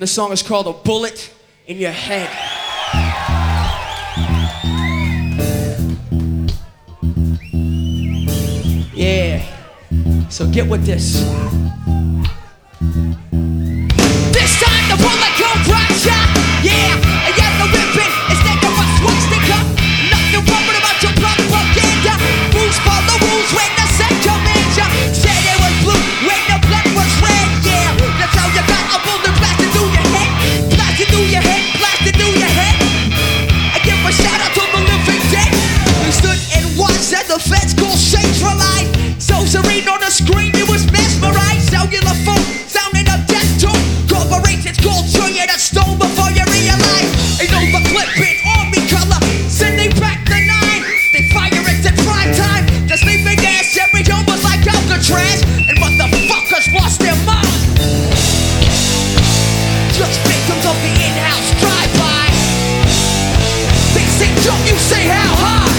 The song is called A Bullet in Your Head. Yeah. So get with this. Don't you say how high?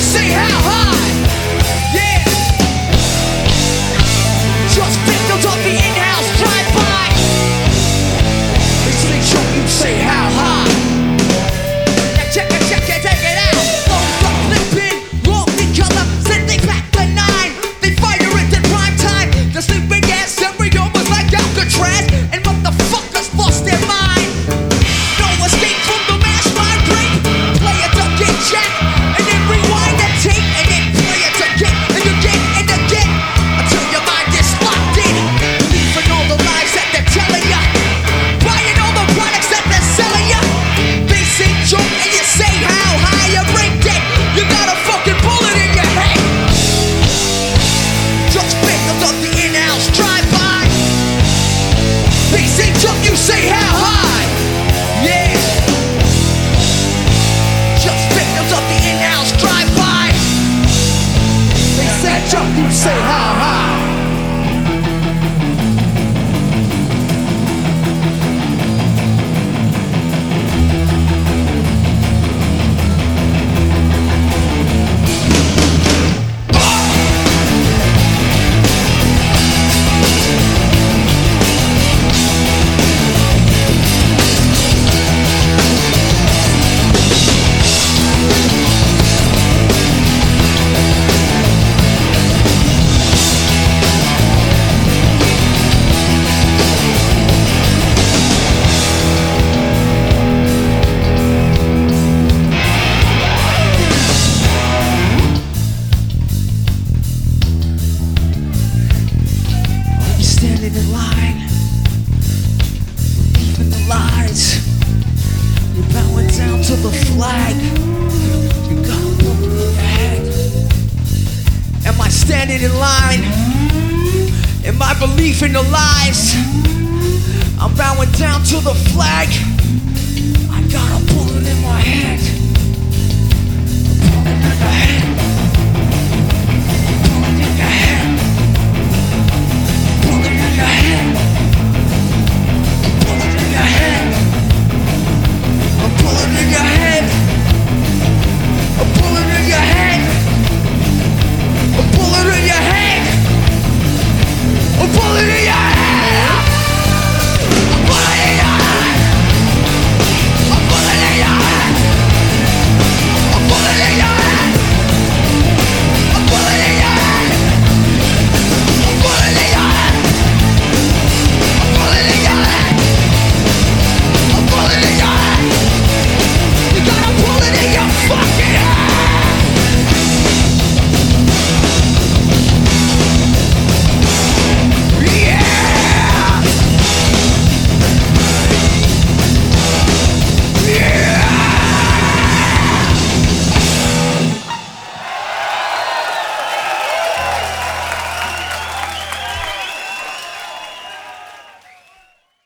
see how high. Yeah. flag. God, the heck? Am I standing in line? Am I believing the lies? I'm bowing down to the flag. I got a bullet in my head. A bullet in my head.